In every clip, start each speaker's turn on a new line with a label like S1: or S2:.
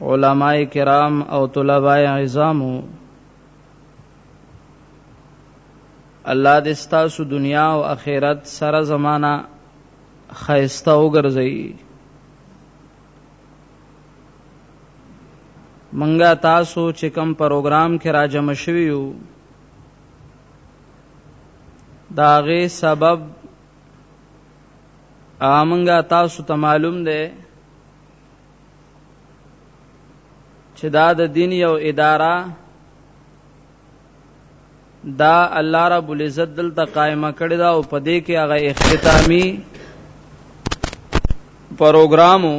S1: علماء کرام او طلباء عظامو الله دې ستاسو دنیا او اخرت سره زمانہ خیسته وګرځي منګه تاسو چې کم پروګرام کې راجم شوی یو داغه سبب امنګه تاسو ته معلوم دی چې دا د دین یو اداره دا الله رب العزت دلته قائمه کړی دا او په دې کې هغه اختتامی پروګرامو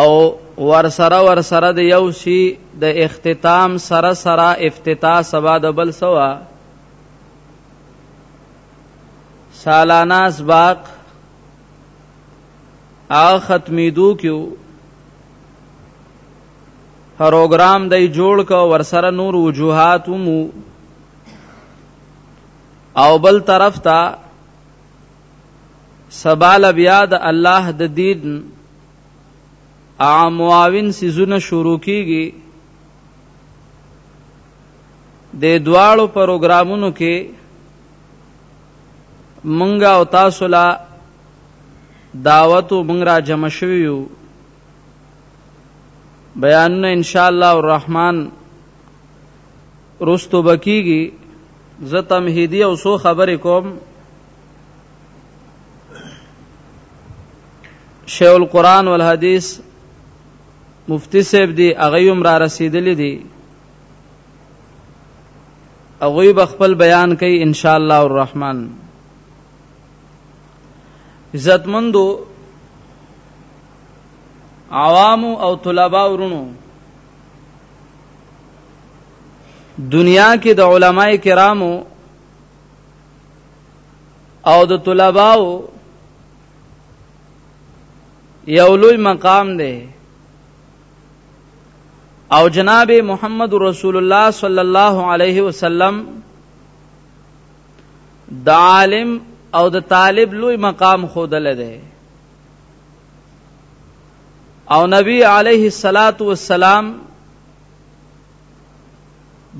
S1: او ورسره ورسره د یو شی د اختتام سره سره افتتاح سبا د بل سوا سالانه اسباق آ ختمیدو کیو پروګرام دی جوړ کو ورسره نور وجوهات مو او بل طرف ته سبال بیا د الله د دین عامواوین سيزونه شروع کیږي د دواړو پروګرامونو کې منګه او تاسو لا دعوت او منګ را جمع شوی یو بیانونه ان شاء الله الرحمن رستو بکیږي زه تمهیدی او سو خبرې کوم شیخ القرآن والحدیث مفتی صاحب دی اغیوم را رسیدلی دی هغوی به خپل بیان کوي ان شاء الله الرحمن عزتمندو عوام او طلباء ورونو دنیا کې د علماء کرامو او د طلباء یو لوی مقام دی او جناب محمد رسول الله صلی الله علیه وسلم د عالم او د طالب لوی مقام خودل دی او نبی علیه الصلاۃ والسلام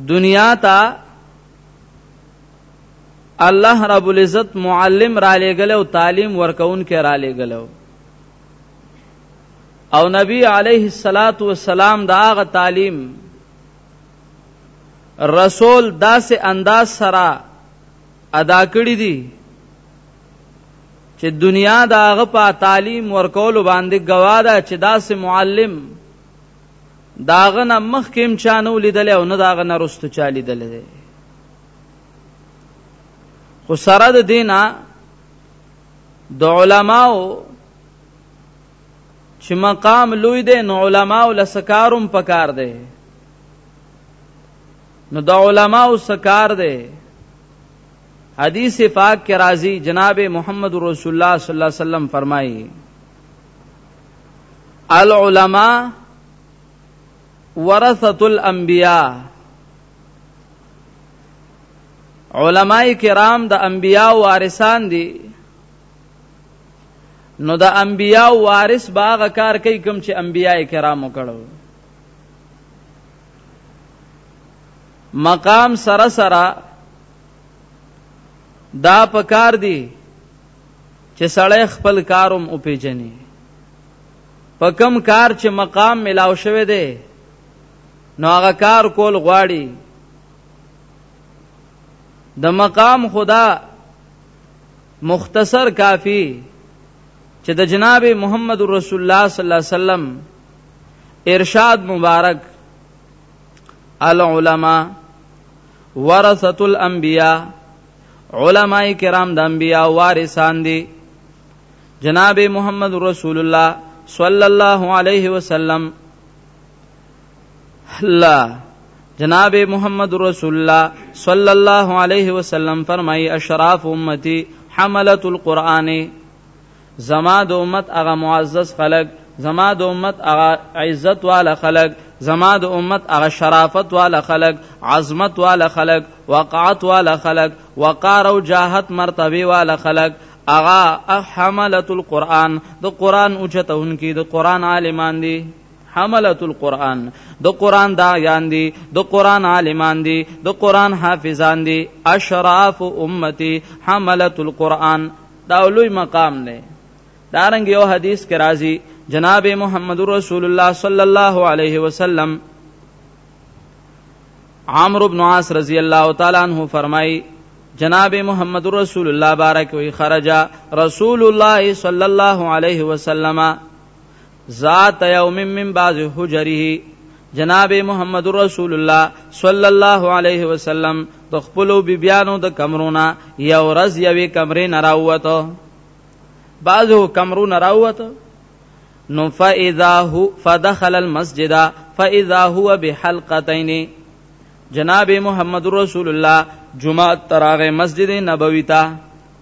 S1: دنیا ته الله رب العزت معلم را لېګل او تعلیم ورکون کې را لېګل او نبی علیه الصلاۃ والسلام دا غ تعلیم رسول داسې انداز سره ادا کړی دی چې دنیا دا غ په تعلیم ورکول باندې گواده چې داسې معلم داغه نه مخ کېم چانو لیدل او نه داغه نه رستو چا لیدل دی خو سره د دینه د علماو چې مقام لوی دی نو علما او لسکارم پکار دی نو د علما او سکار دی حدیث پاک کې راځي جناب محمد رسول الله صلی الله علیه وسلم فرمایي العلماء ورثه الانبیاء علماء کرام د انبیاء وارثان دي نو د انبیا وارث باغ کار کوي کوم چې انبیا کرامو کړو مقام سره سره دا پکار دی چې سړی خپل کاروم او پیجنې په کم کار چې مقام ملاو شوه دی نو هغه کار کول غواړي د مقام خدا مختصر کافی چې د جناب محمد رسول الله صلی الله علیه وسلم ارشاد مبارک العلماء ورثه الانبیاء علماء کرام د انبیاء وارثان دي جناب محمد رسول الله صلی الله علیه وسلم الله جناب محمد رسول الله صلی الله علیه وسلم فرمای اشراف امتی حملت القرآن زما د امت هغه معزز خلق زما د امت هغه عزت والا خلق زما د امت هغه شرافت والا خلق عظمت والا خلق وقعت والا خلق وقار او جاهت مرتبه والا خلق اغا حملت القرآن د قرآن اوچتون کی د قرآن عالمان دی حملت القرآن د قرآن داعیان دي د قرآن عالمان دي د قرآن حافظان دي اشراف امتی حملت القرآن دا لوی مقام دی دارنګ یو حدیث کې راځي جناب محمد رسول الله صلی الله علیه وسلم عمرو بن عاص رضی الله تعالی عنہ فرمایي جناب محمد رسول الله بارک وی خرج رسول الله صلی الله علیه وسلم ذات یوم من بعض حجره جناب محمد رسول الله صلی الله علیه وسلم د خپل بیبیانو د کمرونه یو ورځ یوې کمرې نه راووته بعضو کمرونه راووته نو فاذا هو فدخل المسجد فاذا هو بحلقتين جناب محمد رسول الله جمعه تراغه مسجد نبوی ته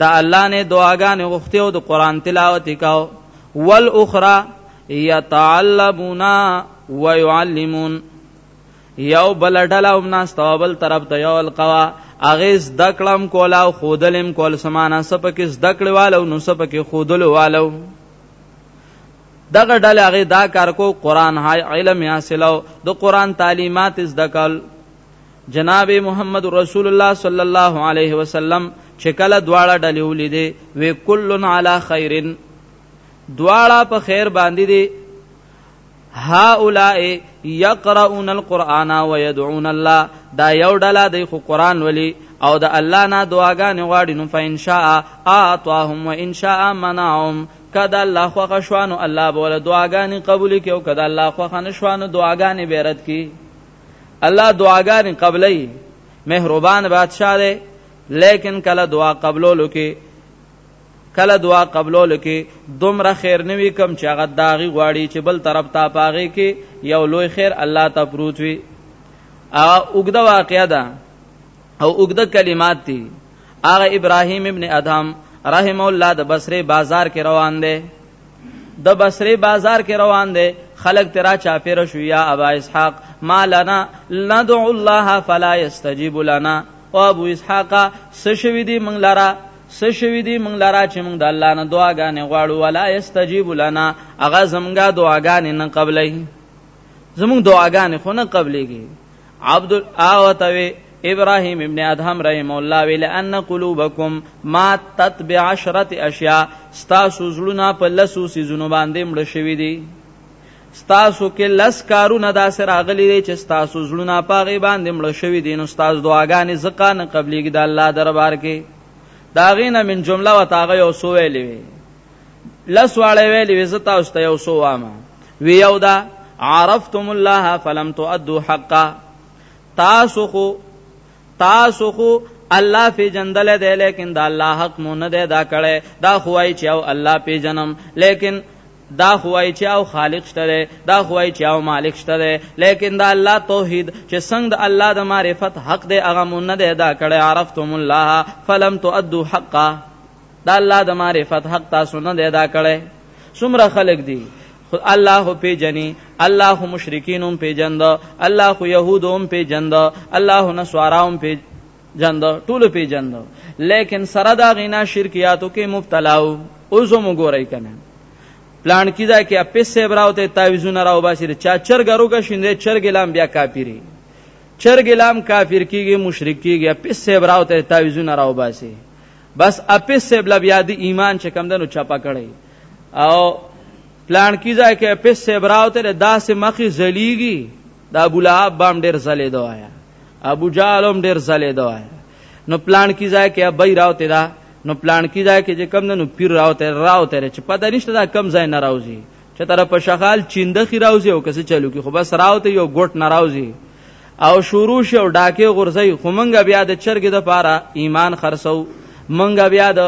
S1: د الله نه دعاګانې غوښتي او د قران تلاوت وکاو والاخرى يتعلمون ويعلمون یو بل ډله هم ناستو بل طرف ته یو القوا اغه زده کړم کولا او خودلم کول سمانه سپکه زده کړوالو نو سپکه خودلو والو دغه ډله هغه دا کار کو قران های علم حاصلو د قران تعلیمات زده کول جناب محمد رسول الله صلی الله علیه وسلم چې کله دواړه ډلې ولیدې وی کلن علی خیرن دواړه په خیر باندې دي هؤلاء یقرؤون القرآن ويدعون الله دا یو ډله دی خو قرآن ولی او د الله نه دعاګانې غواړي نو فإن شاء اعطاهم وإن شاء منعهم کدا الله خو خشوانو الله بوله دعاګانې قبول کیو کدا الله خو خنشوانو دعاګانې بیرت کی الله دعاګانې قبلې مهربان بادشاہ دی لیکن کله دعا قبلولو کې کله دعا قبلولو کې دومره خیر نه وي کم چې هغه داغي غواړي چې بل طرف ته پاغي کې یو لوی خیر الله ته پروت وي او وګدا واقعیا ده او وګدا کلمات دي هغه ابراهیم ابن ادهم رحم الله د بصره بازار کې روان دی د بصری بازار کې روان دی خلق ترا چاپیر شو یا ابا اسحاق ما لنا ندعو الله فلا يستجيب لنا او ابو اسحاق سشوی دی من لرا سشوی دی من لرا چې موږ د الله نه دعاګانې غواړو ولا يستجيب لنا اغه زمګه دعاګانې نه قبلې زموږ دعاګانې خو نه قبلېږي عبد الاوتوي ابراهيم ابن ادهم رحم الله ویل ان قلوبکم ما تتبع عشرت اشیاء ستاسو زړونه په لسو سيزونو باندې مړ شوي دي ستاسو کې لس کارونه داسې راغلي دي چې ستاسو زړونه پاغي باندې مړ شوي دي نو ستاسو دعاګانې زقا نه قبليږي د الله دربار کې داغینه من جمله وتاغه یو سو ویلې لس واړه ویلې وې زتا اوس ته یو سو وامه وی یو دا عرفتم الله فلم تؤدوا حقا تاسو خو تاسو خو الله فی جندل دی لیکن دا الله حق مو نه دی دا کړي دا خوای چې او الله پی جنم لیکن دا خوای چې او خالق شته دی دا خوای چې او مالک شته دی لیکن دا الله توحید چې څنګه د الله د معرفت حق دی هغه مونږ نه دی دا کړی عرفتم الله فلم تؤدوا حقا دا الله د معرفت حق تاسو نه دی ادا کړی څومره خلق دی خو الله پیجنی الله مشرکینوم پیجند الله خو يهودوم پیجند الله نسواراوم پیج جند ټول پیجند لیکن سره دا غینا شرکیاتو کې مبتلا او اوزم ګورای کنه پلان کیدا کې اپس سیب راوته تعویذونه راو باسي چا چرګرو کا شینده چرګلام بیا کافری چرګلام کافر کیږي مشرک کیږي اپس سیب راوته تعویذونه راو باسي بس اپیس صاحب لا بیا د ایمان چې کم دنو چپا کړی او پلان کیځه کې اپیس صاحب راوته داسې مخې زلیږي دا ابو لهب بام ډیر زلې دوایا ابو جهل هم ډیر زلې دوایا نو پلان کی ځای کې ابي راوته دا نو پلان کی ځای کې چې کم نو پیر راوته راوته چې پته نشته دا کم ځای نه راوځي چې تر په شغال چینده خي راوځي او کسه چلو کې خو بس راوته یو ګټ نه راوځي او شروع شو ډاکه غرزي خو مونږ بیا د چرګ د پاره ایمان خرڅو مونږ بیا د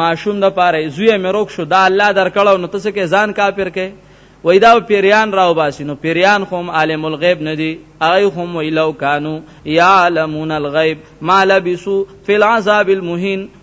S1: ماشوم د پاره زوی مې روک شو دا الله درکړو نو تاسو کې ځان کافر کې وای دا پیریان راو باسي نو پیریان خوم عالم الغیب ندي اي هم ویلو کانو یعلمون الغیب ما لبسو فی العذاب المهین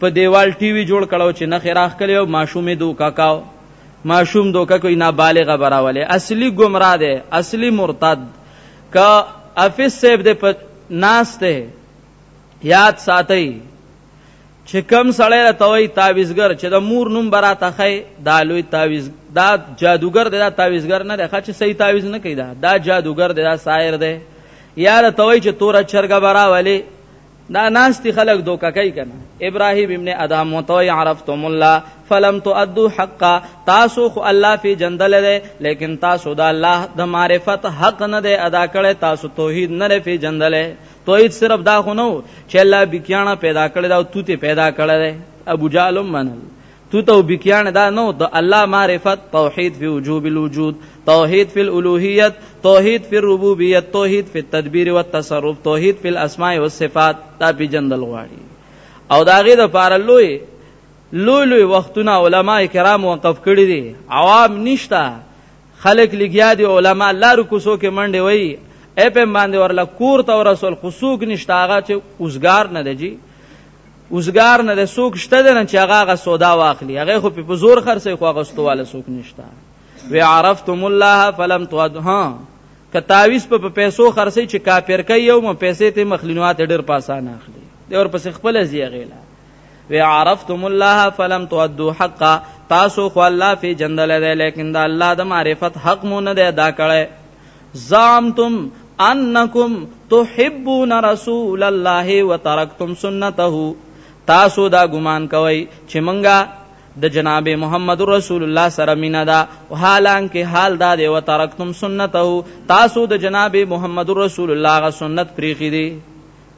S1: په دیوال ټي وي جوړ کړو چې نخې راخکلې او ماشوم یې دوکه کاو ماشوم دوکه کوي نابالغه براولې اصلي ګمراه دی اصلي مرتد که افیس صاحب دې په ناس ته یاد ساتي چې کم سړی را توي تعویزګر چې د مور نوم برا تخی دا لوی تعویز دا جادوګر دی دا تعویزګر نه دی چې صحیح تعویز نه کوي دا دا جادوګر دی دا سایر دی یا را توي چې تور چرګ برا ولی دا ناستی خلق دوکه کوي کنه ابراهيم ابن ادم وتوي عرفتم الله فلم تؤدوا حقا تاسو خو الله فی جندل ده لیکن تاسو دا الله د معرفت حق نه ده ادا کړي تاسو توحید نه فی جندل توحید صرف دا خو نو چې الله بکیانه پیدا کړی دا توته پیدا کړی ابو جالم منل توت او بکیان دا نو د الله معرفت توحید فی وجوب الوجود توحید فی الالوهیت توحید فی الربوبیت توحید فی التدبیر والتصرف توحید فی الاسماء والصفات دا پی جندل غواړي او داغه د پاره لوی لوی لوی وختونه علما کرام وقف کړی دي عوام نشتا خلک لګیا دي علما لارو کوسو کې منډه وای اپم باندې ورله کور ته رسول خصوص نشتا هغه چې اوسګار نه دی اوسګار نه د سوک شته د نه چې هغه غا سودا واخلي هغه خو په زور خرڅي خو هغه ستواله سوک نشته وی عرفتم الله فلم تود ها که تعویز په پیسو خرڅي چې کافر کوي یو م پیسې ته مخلینوات ډېر پاسان اخلي دی ور پس خپل زی غیلا وی عرفتم الله فلم تودوا حقا تاسو خو الله فی جندل دی لیکن دا الله د معرفت حق مون نه ادا کړي زعمتم انکم تحبون رسول الله وترکتم سنته تاسو دا ګمان کوئ چې مونږه د جناب محمد رسول الله سره مینا ده او حالانکه حال دا دی و ترکتم سنته تاسو د جناب محمد رسول الله غ سنت پریخي دي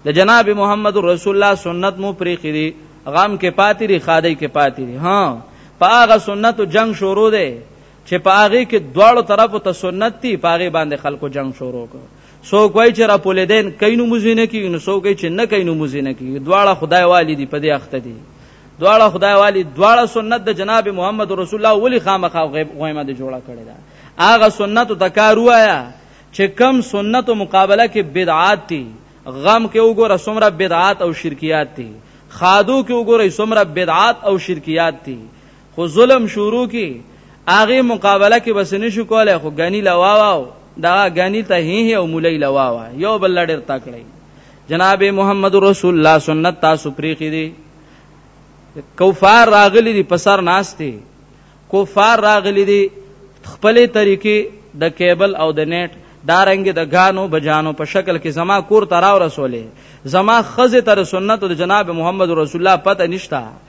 S1: د جناب محمد رسول الله سنت مو پریخي دي غم کې پاتې دي خادي کې پاتې دي ها پاغه سنت جنگ شروع دی چې په هغه کې دواړو طرفو ته سنت دي په هغه باندې خلکو جنگ شروع کړ څوک وایي چې را پولیدین کینو مزینه کیږي نو څوک چې نه کینو مزینه کیږي دواړه خدای والی دي په دې اخته دي دواړه خدای والی دواړه سنت د جناب محمد رسول الله ولی خامخا غیب غیمه د جوړه کړی دا هغه سنت ته کار وایا چې کم سنت مقابله کې بدعات دي غم کې وګوره سمره بدعات او شرکیات دي خادو کې وګوره سمره بدعات او شرکیات دي خو ظلم شروع کی هغه مقابله کې بس نشو کولای خو غنی لواواو دا غنی ته هی او مولای لواوا یو بل ډیر تکړه جناب محمد رسول الله سنت تاسو پریخي دي کفار راغلي دي په سر ناشته کفار راغلي دي خپلې طریقې د کیبل او د نت دارنګ د غانو بجانو په شکل کې زما کور تراو رسولې زما خزه تر سنت د جناب محمد رسول الله پته نشتا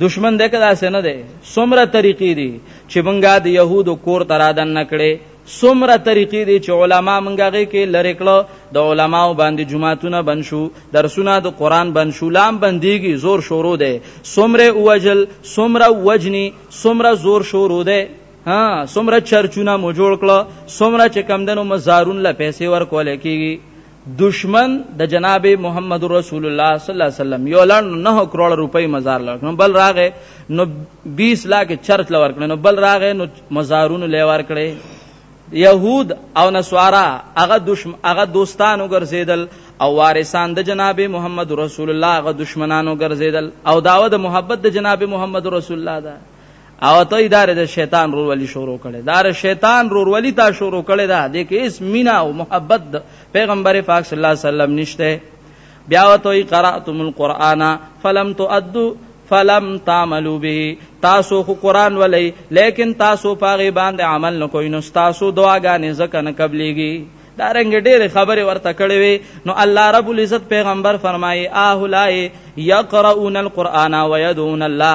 S1: دشمن دې کدا سينه دې سمره طریقې دي چې مونږه د يهودو کور ترادن نکړي سمره طریقې دي چې علما مونږه غي کې لری کړو د علماو باندې جمعهتونه بن شو درسونه د قران بن شو لام بنديږي زور شروع ده سمره اوجل سمره وجني سمره زور شروع ده ها سمره چرچونه مو جوړ کړو سمره چې کم دنو مزارون له پیسې ور کول کیږي دشمن د جناب محمد رسول الله صلی الله علیه وسلم یو لړ نه کروڑ روپۍ مزار لړ نو بل راغې نو 20 لاک چرچ لور کړ نو بل راغې نو مزارونو لور کړې يهود او نصارا هغه دشم هغه دوستان وګرځیدل او وارثان د جناب محمد رسول الله هغه دشمنانو ګرځیدل او داوود محبت د جناب محمد رسول الله ده او ته اداره د شیطان رورولي شروع کړي دا شیطان رورولي تا شروع کړي دا د کې اس مینا او محبت د پیغمبر پاک صلی الله علیه وسلم نشته بیا وته قراتم القرآن فلم تؤدوا فلم تعملوا به تاسو خو قران ولې لیکن تاسو پاغه باندې عمل نکوئ نو تاسو دعاګانې ځکه نه قبليږي دا رنګ ډېر خبره ورته کړې وي نو الله رب العزت پیغمبر فرمایي اهلای یقرؤون القرآن ويدعون الله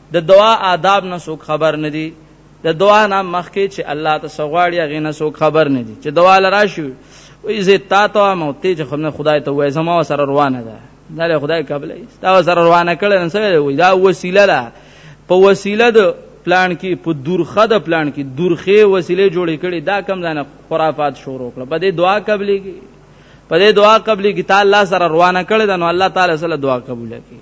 S1: د دعا آداب نه څوک خبر نه دي د دعا نه مخکې چې الله ته سغواړي هغه نه څوک خبر نه دي چې دعا لرا شو وې زه تا ته ما ته چې خدای خدای ته وې زما سره روانه ده نه له خدای قبل تا سره روانه کړل نو سره وې دا وسیله ده په وسیله د پلان کې په دورخه د پلان کې دورخه وسیله جوړې کړي دا کم ځنه خرافات شروع کړ په دې دعا قبلې کې په دې دعا قبلې کې تعالی سره روانه کړل نو الله تعالی سره دعا قبول کړي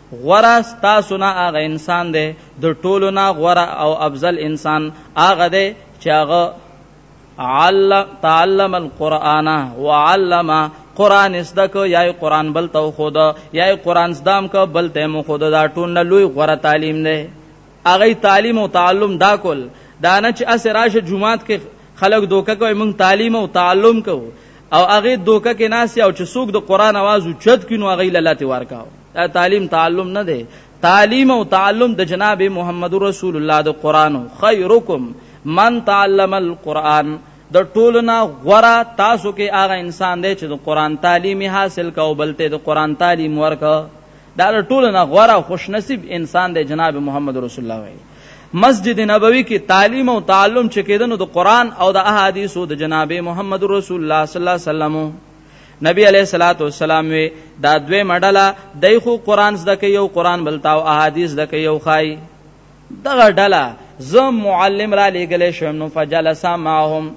S1: غوره ستاسو نه هغه انسان دی د ټولو نه غوره او افضل انسان هغه دی چې هغه علم تعلم القرآن وعلم قران زده کو یا قران بل تو خود یا قران زدام کو بل ته مو خود دا ټول لوی غره تعلیم دی هغوی تعلیم او تعلم دا کول دا نه چې اسه راشه جمعات کې خلک دوکه کوي موږ تعلیم او تعلم کوو او هغه دوکه کې ناس او چې څوک د قران आवाज اوچت کینو هغه لالاته ورکاو دا تعلیم تعلم نه دی تعلیم او تعلم د جناب محمد رسول الله د قران خیرکم من تعلم القرآن د ټولو نه غوره تاسو کې هغه انسان دی چې د قران تعلیم حاصل کاو بلته د قران تعلیم ورکا دا له ټولو نه غوره او خوش نصیب انسان دی جناب محمد رسول الله وایي مسجد نبوي کې تعلیم او تعلم چې کېده نو د قران او د احادیثو د جناب محمد رسول الله صلی الله علیه وسلم نبی علیہ الصلوۃ والسلام وی دا دوی مډله دای خو قران زده کوي او قران بلتاو احادیث زده کوي او خای دغه ډله زه معلم را لېږلی شوم نو فجلس معهم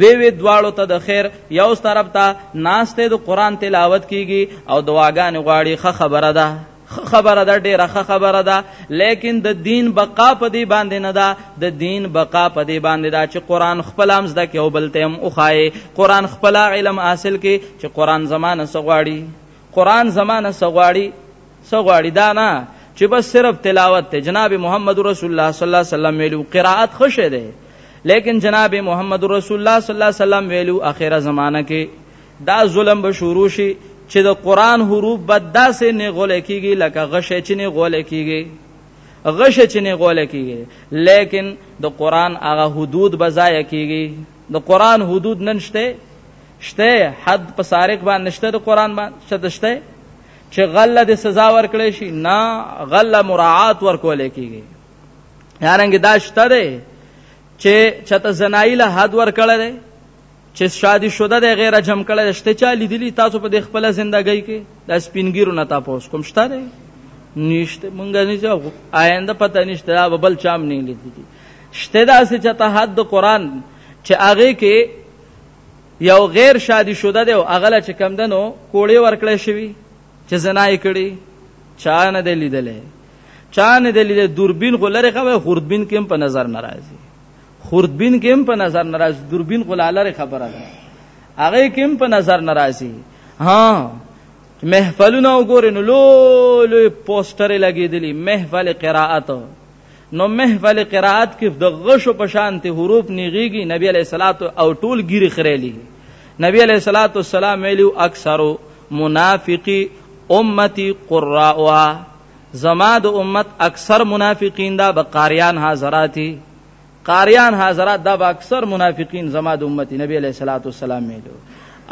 S1: وی وی دواړو ته د خیر یو طرف ته ناشته د قران تلاوت کیږي او دعاګان غواړي خه خبره ده خبره ده ډیره خه خبره ده لیکن د دین بقا په دی باندې نه ده د دین بقا په دی باندې ده چې قران خپل هم زده کې او بل ته هم اوخای قران خپل علم حاصل کې چې قران زمانه سغواړي قران زمانه سغواړي څه غواړي دا نه چې بس صرف تلاوت ته جناب محمد رسول الله صلی الله علیه وسلم ویلو قرائت خوشه ده لیکن جناب محمد رسول الله صلی الله علیه وسلم ویلو اخیره زمانہ کې دا ظلم به شروع شي چې د قران حروف به داسې نه غول کیږي لکه غشه چې نه غول کیږي غشه چې نه غول کیږي لیکن د قران هغه حدود به ضایع کیږي د قران حدود نن شته شته حد په سارق باندې شته د قران باندې شته شته چې غله د سزا ورکړې شي نه غله مراعات ورکول کیږي یارنګ دا شته دی چې چته زنایل حد ورکړل دی چې شادي شوده د غیر جمع کړل شته چا لیدلی تاسو په د خپل ژوندۍ کې د سپینګیرو نه تاسو کوم شته دی نشته مونږ نه ځو آینده پته نشته دا بل چام نه لیدلی شته دا چې چته حد قران چې هغه کې یو غیر شادي شوده دی او هغه له چې کم ده نو کوړې ورکړی شوي چې زنا یې کړي چا نه دی لیدلی چا نه دی لیدلی دوربین خو لرې خبره خوردبین کې هم په نظر نه راځي خوردبین کې هم په نظر نه راځي دوربین خو لرې خبره ده هغه کې هم په نظر نه راځي ها محفلونه وګورئ نو لوی لوی پوسټر لګېدلی محفل قرائت نو محفل قرائت کې د غشو په شان ته حروف نیږي نبی علیہ الصلات او ټول ګیری خریلی نبی علیہ الصلات والسلام ویلو اکثرو منافقی امتی قراء زما د امت اکثر منافقین دا بقاریان حاضراتی قاریان حاضرات دا به اکثر منافقین زما د امت نبی علیہ الصلات والسلام ویلو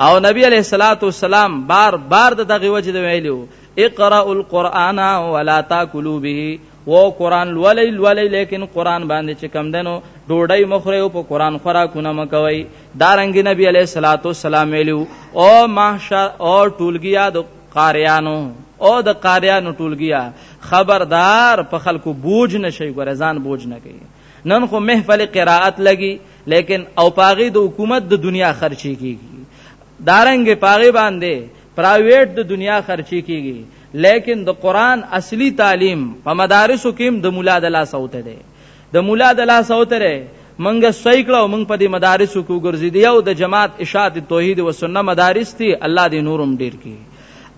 S1: او نبی علیہ الصلات والسلام بار بار دغه وجه ویلو اقرا القرآن ولا تاكلوا به و قران لولې لولې لیکن قران باندې چې کم دنو ډوډۍ مخره او په قران خوراکونه مکوي دارنګ نبی علیہ الصلوۃ والسلام ویلو او محشر او ټولګیا د قاریانو او د قاریانو ټولګیا خبردار په خلکو بوج نشي ګره ځان بوج نه کوي نن خو محفل قراءت لګي لیکن او پاغي د حکومت د دنیا خرچي کیږي دارنګ پاغي باندې پرایویټ د دنیا خرچی کیږي لیکن د قران اصلي تعلیم په مدارسو کې د مولا د لاس اوته دی د مولا د لاس اوته دی منګه صحیح کړو منګ په دې مدارسو کې ګرځي دی او د جماعت اشاعت توحید او سنت مدارس دي الله دې نورم ډیر کی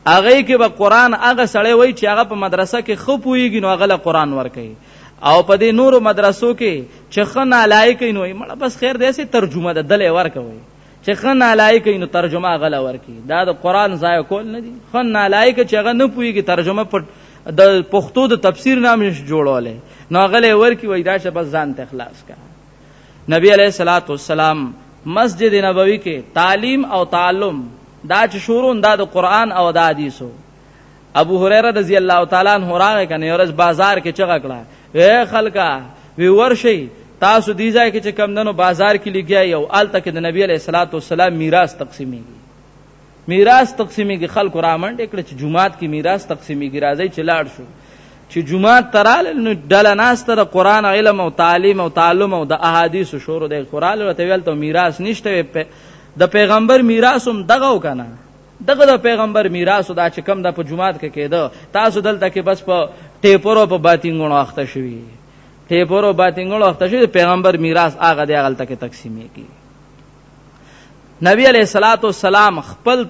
S1: هغه کې به قران هغه سړی وای چې هغه په مدرسه کې خو پویږي نو هغه له قران ورکي او په دې نورو مدرسو کې چې خنا لایق نو مړه بس خیر دې سي ترجمه ده دلې ورکوي چې خن نالایق نو ترجمه غلا ورکی دا د قران ځای کول نه دي خن نالایق چې هغه نه پويږي ترجمه په د پښتو د تفسیر نام جوړولې نو غلې ورکی وای دا چې بس ځان ته خلاص کا نبی علیہ الصلات والسلام مسجد نبوي کې تعلیم او تعلم دا چې شورون دا د قران او د حدیثو ابو هريره رضی الله تعالی عنہ راغی کنه ورځ بازار کې چغه کړه اے خلکا وی ورشي تاسو دی ځای کې چې کم دنو بازار کې لګیا یو آلته کې د نبی علیہ الصلوۃ والسلام میراث تقسیمیږي میراث تقسیمیږي خلکو رامنډ کړ چې جمعات کې میراث تقسیمیږي راځي چې لاړ شو چې جمعات ترال نو دل ناس تر قران علم او تعلیم او تعلم او د احادیث شروع د قران ورته ویل ته میراث نشته د پیغمبر میراث هم دغه وکنه دغه د پیغمبر میراث دا چې کم د په جمعات کې کېده تاسو دلته کې بس په ټیپورو په باتینګونو اخته شوی ټیپورو باتینګونو اخته شوی پیغمبر میراث هغه دی هغه تک تقسیمې کی نبی علیہ الصلوۃ والسلام خپل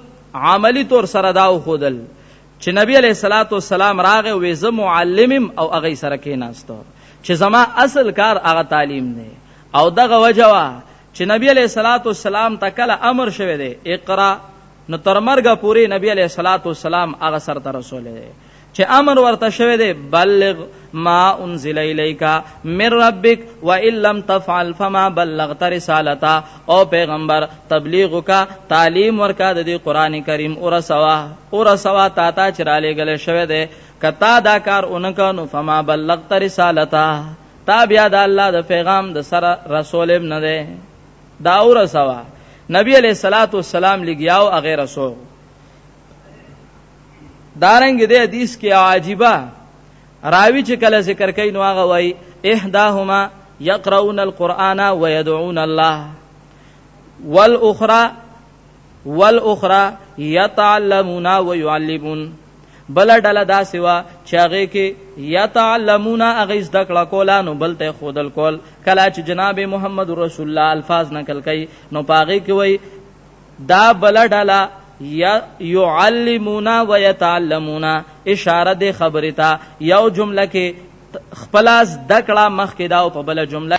S1: عملی طور سره داو خودل چې نبی علیہ الصلوۃ والسلام راغه وې زه معلمم او هغه سره کې ناستو چې زما اصل کار هغه تعلیم دی او دغه وجوه چې نبی علیه الصلاة والسلام ته کله امر شوی دی اقرا نو تر مرګه پورې نبی علیه الصلاة والسلام هغه سر ته رسول دی چې امر ورته شوی دی بلغ ما انزل الیک من ربک وان لم تفعل فما بلغت رسالتا او پیغمبر تبلیغ کا تعلیم ورکا د دې قران کریم اور سوا اور سوا تا تا چراله غل شوی دی کتا دا کار اونکه نو فما بلغت رسالتا تا بیا د الله د پیغام د سره رسول ابن ده دا اور سوا نبی علیہ الصلات والسلام لګیاو اغه رسو دارنګ دې حدیث کې عجیبه راوی چې کله ذکر کوي نو هغه وای احداهما يقرؤون القرآن ويدعون الله والاخرى والاخری یتعلمون ویعلمون بل ډله دا سوا چې هغه کې یتعلمون هغه زده کړه کولا نو بل ته خودل کول کله چې جناب محمد رسول الله الفاظ نقل کوي نو پاغه کې وای دا بل ډله یعلمون ویتعلمون اشاره د خبره ته یو جمله کې خپل از دکړه مخکې دا او په بل جمله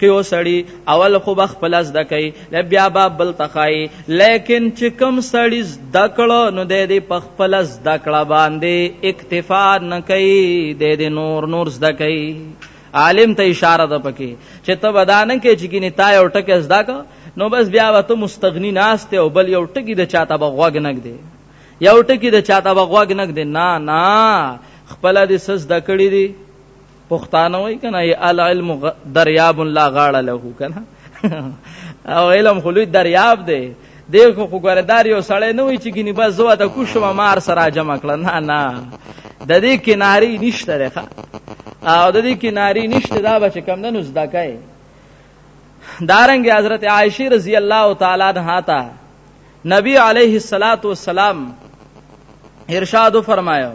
S1: کیو سړی اول خو بخ پلس د کوي ل بیا با بل تخای لیکن چې کم سړی د کړه نو د دې پخ پلس د کړه باندې اکتفا نه کوي د دې نور نور زد کوي عالم ته اشاره ده پکې چې ته ودانه کې چې ګینه تا یو ټکه زدا کا نو بس بیا وته مستغنی ناشته او بل یو ټکی د چاته بغوګ نګ دی یو ټکی د چاته بغوګ نګ دی نه نه خپل د سز د کړی دی پښتانه وای کنه ای العلم دریاب لا غاړه له کنه او علم خو لوی دریاب دی دیکھو خو ګوردار یو سړی نه وای چې ګنی بس زو د کوشم مار سره جمع کړه نه نه د دې کناری نشته رخه او د دې کناری نشته دا بچ کم نه نوز دکای دارنګ حضرت عائشه رضی الله تعالی عنها تا نبی علیه الصلاۃ والسلام ارشاد فرمایو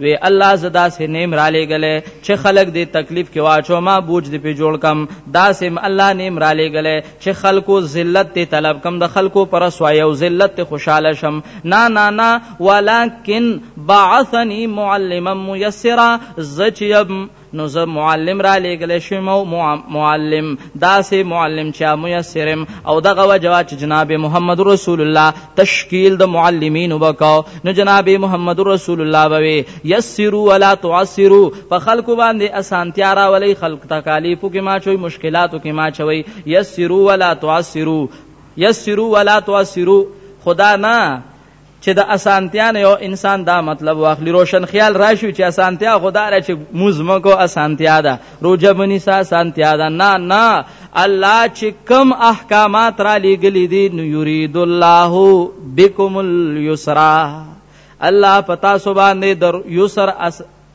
S1: وی الله زدا سه نیم را لګلې چې خلک دې تکلیف کې واچو ما بوج دې په جوړ کم دا سم الله نیم را لګلې چې خلکو ذلت ته طلب کم د خلکو پر سوای او ذلت ته خوشاله شم نه نه نه ولکن بعثنی معلما میسرا زچ نو زه معلم را لېګل شوم او معلم داسې معلم چې میسرم او دغه وجوا چې جناب محمد رسول الله تشکیل د معلمین وکاو نو جناب محمد رسول الله بوي یسرو ولا تعسرو په خلکو باندې اسانتیا را ولې خلق تکالیفو کې ما چوي مشکلاتو کې ما چوي یسرو ولا تعسرو یسرو ولا تعسرو خدا نه چې د اسانتیا نه یو انسان دا مطلب واخلي روشن خیال راشي چې اسانتیا خدای چې موزمه کو اسانتیا ده روزه بنی سا اسانتیا ده نه نه الله چې کم احکامات را لګلې دي نو یرید الله بكم اليسرا الله پتا سو باندې در یسر اس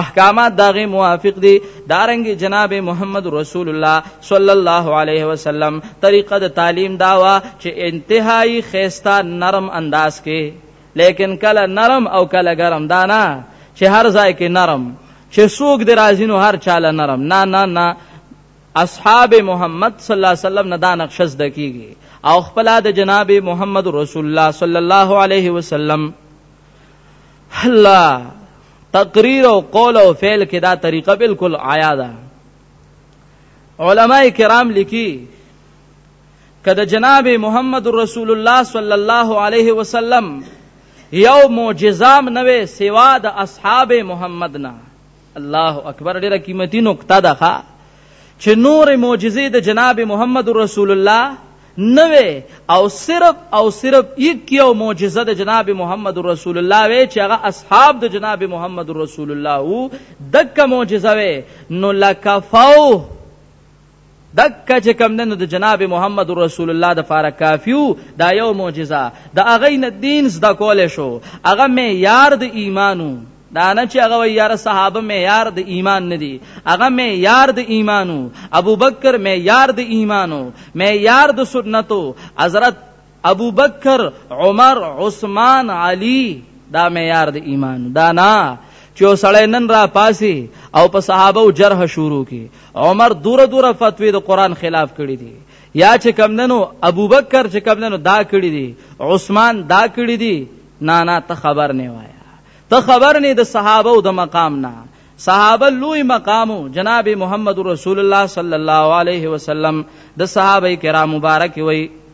S1: احکامات داغه موافق دي دارنګ جناب محمد رسول الله صلی الله علیه وسلم طریقه د تعلیم داوا چې انتهایی خيستا نرم انداز کې لیکن کله نرم او کله ګرم دانا چې هر ځای کې نرم چې سوق درازینو هر چاله نرم نه نه نه اصحاب محمد صلی الله علیه وسلم نه دا نقشه زده کیږي او خپل د جناب محمد رسول الله صلی الله علیه وسلم الله تقریر او قول او فعل کې دا طریقه بالکل آیا ده علما کرام لیکي کده جناب محمد رسول الله صلی الله علیه وسلم یو معجزام نوې سوا د اصحاب محمد نه الله اکبر ډیره قیمتي نقطه ده چې نور معجزې د جناب محمد رسول الله نوې او صرف او صرف یک یو معجزه د جناب محمد رسول الله وی چې هغه اصحاب د جناب محمد رسول الله وو دغه معجزه وی نو لکفو دک چې کم نن د جناب محمد رسول الله د فار کافیو دا یو معجزه د اغه نه دین زده کول شو اغه مې یار د ایمانو دا نه چې هغه یار صحابه مې یار د ایمان نه دي هغه مې یار د ایمانو ابوبکر مې یار د ایمانو مې یار د سنتو حضرت ابوبکر عمر عثمان علی دا معیار د ایمان دا نه چې وسړی نن را پاسي او په صحابه او جرح شروع کی عمر دور دور فتوی د قران خلاف کړی دی یا چې کمندنو ابوبکر چې کمندنو دا کړی دی عثمان دا کړی دی نه نه ته خبر نه وایا ته خبر نه د صحابه او د مقام نه صحابه لوی مقام جناب محمد رسول الله صلی الله علیه وسلم د صحابه کرام مبارک وی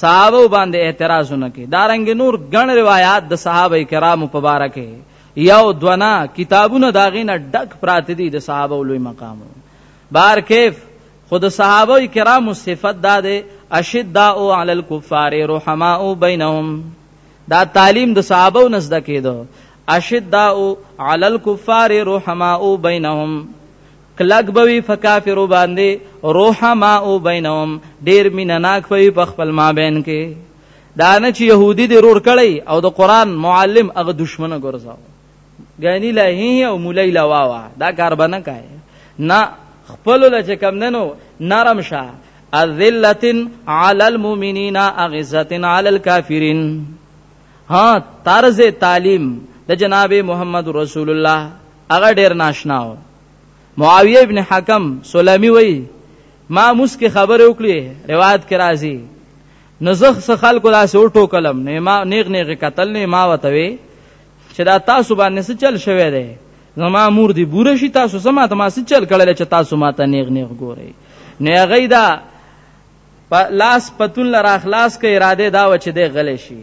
S1: صحابه باندې اعتراضونه کوي دارنګ نور ګڼ روایت د صحابه کرامو په باره کې یو دونه کتابونه داغینه ډک پراته دي د صحابه لوی مقام بار کیف خود صحابه کرامو صفت دا ده اشداء علی الكفار رحماء بینهم دا تعلیم د صحابه نزد کېدو اشداء علی الكفار رحماء بینهم کلک بوي فکافر باندې روح ما او بینهم ډیر مینناک وي په خپل ما بین کې دا نه چې يهودي دی رور کړی او د قران معلم هغه دشمنه ګرځاو غنی لا هی او مولای لا واوا دا کار بنه کای نه خپل لچ کم ننو نرم شه اذلتن علی المؤمنین اغزتن علی الکافرین ها طرز تعلیم د جناب محمد رسول الله هغه ډیر ناشنا و معاویه ابن حکم سلمی وی ما موس کې خبره وکړي روایت کې راځي نزخ څخه خلکو داسې وټو کلم نه ما نیغ نیغ قتل نه ما وتوي چې دا تاسو باندې څه چل شوی دی زما مور دی بوره شي تاسو سما ته ما څه چل کړل چې تاسو ما ته نیغ نیغ ګوري نه غیدا لاس پتون لرا خلاص کې اراده دا و چې دی غلې شي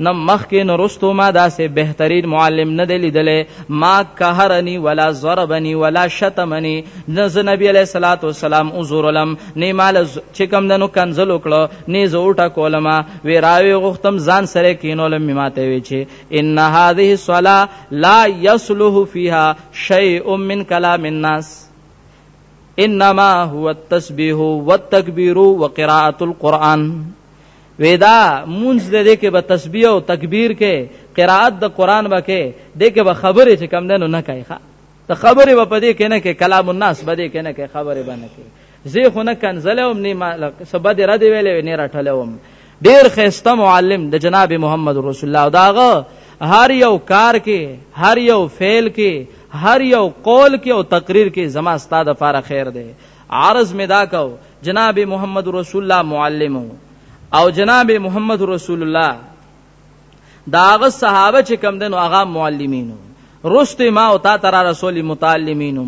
S1: نه مخکې نه رستو ما داسې بهترین معلم نه دی لیدلی ما قهرنی ولا ضربنی ولا شتمنی نه زه نبی علیه الصلاۃ والسلام عذرلم نه مال چې کم دنو کنزل وکړو نه زه وټه کولم وی راوی غختم ځان سره کینولم می ماته وی چې ان هذه الصلاه لا يصلح فيها شيء من كلام الناس انما هو التسبيح والتكبير وقراءه القران ودا مونږ دې کې به تسبیح او تکبیر کې قرائت د قران وکې دې کې به خبره چې کم دنو نه کوي ښا ته خبره به پدې کې نه کې کلام الناس بده کې نه کې خبره به نه کې زه خو نه کنزلوم نه مال سبد را دی ویلې نه راټلوم ډیر خسته معلم د جناب محمد رسول الله داغه هر یو کار کې هر یو فعل کې هر یو قول کې او تقریر کې زما استاد فار خیر دی عرض مې دا کو جناب محمد رسول الله معلم او جناب محمد رسول الله دا هغه صحابه چې کم دنو هغه معلمینو رست ما او تا تر رسول متعلمینو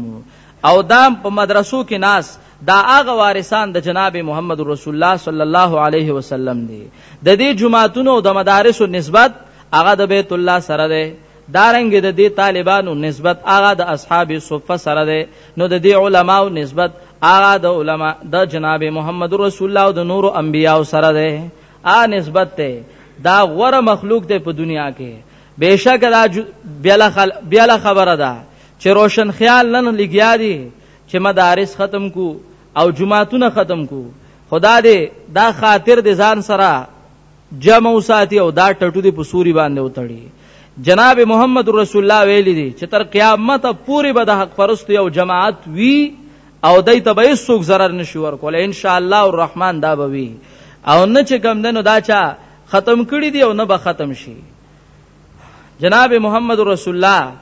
S1: او دا په مدرسو کې ناس دا هغه وارثان د جناب محمد رسول الله صلی الله علیه وسلم دی د دې جمعاتونو د مدارسو نسبت هغه د بیت الله سره دی دارنګ د دې طالبانو نسبت هغه د اصحاب صفه سره ده نو د دې علماو نسبت هغه د علما د جناب محمد رسول الله او د نور انبیاو سره ده ا نسبت ته دا غوره مخلوق ته په دنیا کې بهشکه دا بیاله خبره ده چې روشن خیال نن لګیا دي چې مدارس ختم کو او جمعهتون ختم کو خدا دې دا خاطر دې ځان سره جمع وساتي او دا ټټو دې په سوري باندې وتړي جناب محمد رسول الله ویلي دي چې تر قیامت پورې به د حق پرست یو جماعت وی او دای ته به هیڅوک zarar نشي ورکول ان شاء الله الرحمن دا به وی او نه چې کم دنو دا چا ختم کړي دي او نه به ختم شي جناب محمد رسول الله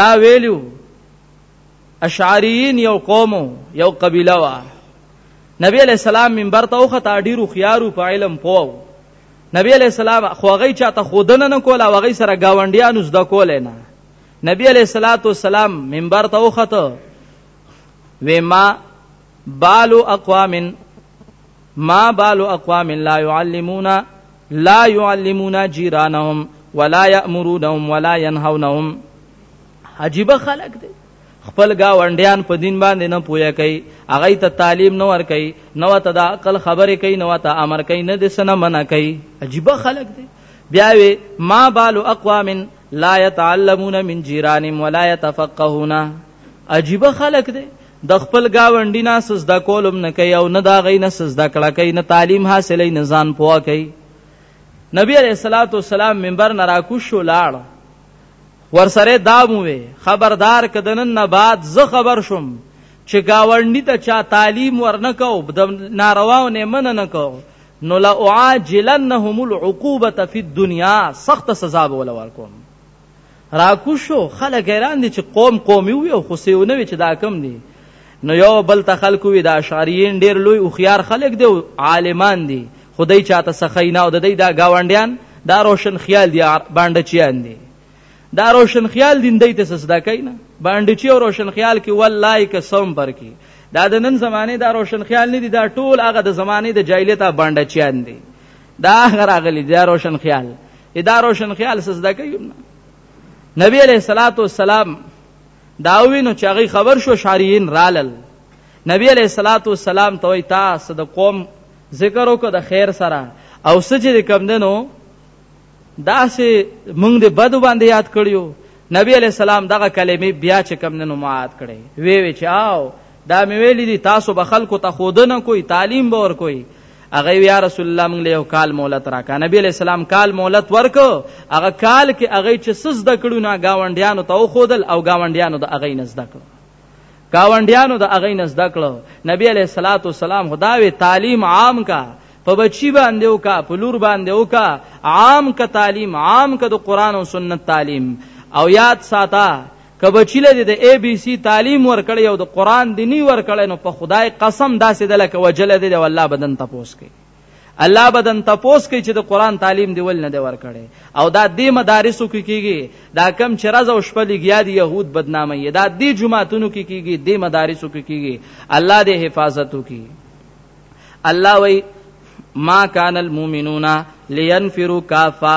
S1: دا ویلو اشعریین یو قوم یو قبیله وا نبی علی السلام منبر ته وخت اډیرو خيارو په علم پوو نبی علی السلام خوغی چاته خودنه نه کوله وغی سره گاونډیانو زده کول نه نبی علی صلوات و سلام منبر ته وخت و ما بالو اقوام ما بالو اقوام لا يعلمون لا يعلمون جيرانهم ولا يأمرونهم ولا ينهونهم عجیب خلک دی خپل گاونډیان په دین باندې نه پوهه کوي هغه ته تعلیم نه ور کوي نو ته د عقل خبرې کوي نو ته امر کوي نه د سنه منع کوي عجیب خلک دي بیا وی ما بال اقوام لا يتعلمون من جيرانهم ولا يتفقهون عجیب خلک دي د خپل گاونډی نه سجدا کولم نه کوي او نه دا غي نه سجدا کړه کوي نه تعلیم حاصلې نه ځان پوهه کوي نبی عليه الصلاه والسلام منبر نه راکوشو لاړ ورسره دا مو وي خبردار کدنن نه بعد زه خبر شوم چې گاونډي ته چا تعلیم ورنکاو د نارواو نه من نه کو نو لا اعاجلنهم العقوبه فی الدنيا سخت سزا به ولور کوم راکوشو خلک ایران دي چې قوم قومي وي او خو سیونه وي چې دا کم دي نو یو بل ته خلکو وی دا شاریین ډیر لوی او خيار خلک دی عالمان دي خدای چاته سخی نه او د دې دا گاونډیان دا روشن خیال دی باندې چیان دي دا روشن خیال دین دی ته سزدا کینا باندې چی او روشن خیال کې والله قسم پر کې دا د نن زمانه دا روشن خیال نه دي دا ټول هغه د زمانه د جاهلیت باندې چیان دي دا هغه راغلي دا روشن خیال دا روشن خیال سزدا کوي نبی علیہ الصلوۃ والسلام دا وینو چې هغه خبر شو شاریین رالل نبی علیہ الصلات والسلام ته وی تاسو د قوم ذکر وکړه د خیر سره او سجد کم دنو دا سه مونږ د بد باندې یاد کړیو نبی علیہ السلام دغه کلمې بیا چې کم دنو معاد کړي وی وی چې آو دا مې ویلې دي تاسو به خلکو ته خودنه کوئی تعلیم به ور کوئی هغه یا رسول الله موږ له یو کال مهلت راکا نبی علیہ السلام کال مهلت ورکو هغه کال کې هغه چې سز د کړو نه گاونډیانو ته خودل او گاونډیانو د هغه نه زده کړو گاونډیانو د هغه نه زده کړو نبی علیہ الصلوۃ والسلام خداوی تعلیم عام کا په بچی باندې وکا په لور باندې وکا عام کا تعلیم عام کا د قران او سنت تعلیم او یاد ساته که بچی له دې د ای بی سی تعلیم ورکړی او د قران دی نی ورکړی نو په خدای قسم داسې د لکه وجل دی او الله بدن تپوس کوي الله بدن تپوس کوي چې د قران تعلیم دی ول نه دی ورکړی او دا دې مدارسو کې کیږي دا کم چې راز او شپه لګیا دی يهود بدنامي دا دې جمعهتونو کې کیږي دې مدارسو کې کیږي الله دې حفاظت وکي الله وی ما کان المؤمنون لینفروا کافا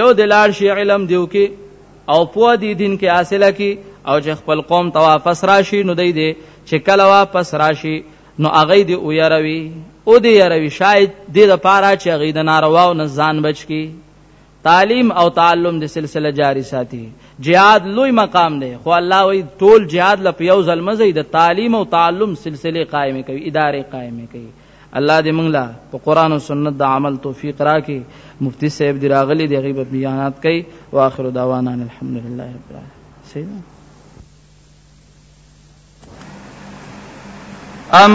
S1: یو دلار شي علم دیو کې او په دې دین کې حاصله کی او چې خپل قوم ته واپس راشي نو دی دې چې کله واپس راشي نو هغه دې او یروي او دې یروي شاید دې د پاره چې هغه د ناروا او نزان بچ کی تعلیم او تعلم د سلسله جاری ساتي جهاد لوی مقام دی خو الله وی ټول جهاد لپاره یو ځل مزید تعلیم او تعلم سلسله قائمه کوي اداره قائمه کوي الله دې مونږ لا په قران او سنت د عمل توفیق راکې مفتی صاحب دی راغلی دی غیبت بیانات کوي واخر دعوانا الحمدلله رب العالمین سیدنا ام